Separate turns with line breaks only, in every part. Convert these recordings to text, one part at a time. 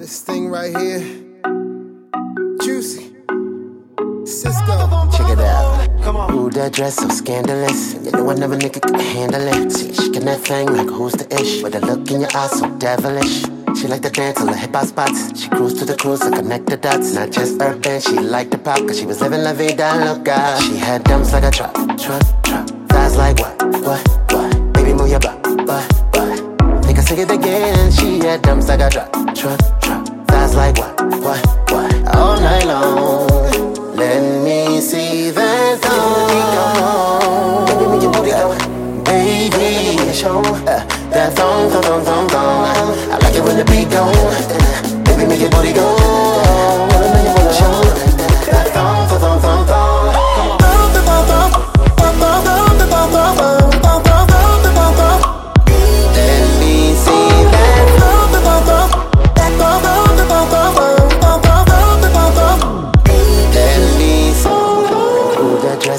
This thing right here, juicy. Sisqo,
Check it out. Ooh, that dress so scandalous. You know another nigga can handle it. See, shaking that thing like who's the ish? With a look in your eyes so devilish. She like to dance on the hip hop spots. She cruise to the cruise to connect the dots. Not just urban, she liked the pop, cause she was living la vida loca. She had dumps like a truck, truck, truck. Thighs like what, what, what? Baby, move your butt, butt, say it again. She had dumps like a truck, truck, truck. Thighs like what, what, what? All night long. Let me see that thong. Baby, make your booty go. Baby, show uh, that thong, thong, thong, thong, thong. I like it when the beat go. Uh, baby, make your booty go.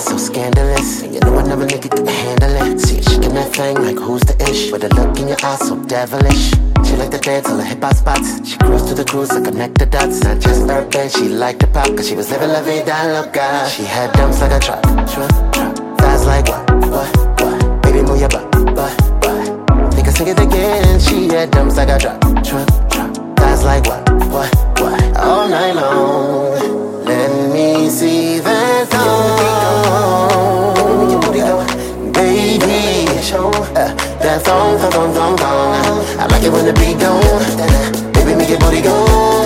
Dress so scandalous. You know another nigga can handle it. See, shaking that thing like who's the ish? With a look in your eyes so devilish. She like to dance on the hip hop spots. She cruise to the cruise to connect the dots. Not just urban, she liked the pop, cause she was living la vida loca. She had dumps like a truck, truck. Thighs like what, what, what? Baby, move your butt, butt, butt. Think I sing it again. She had dumps like a truck. Show uh, that thong, thong, thong, thong, thong. I like it when the beat go. Baby, make your booty go.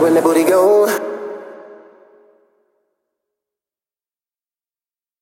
When the booty go.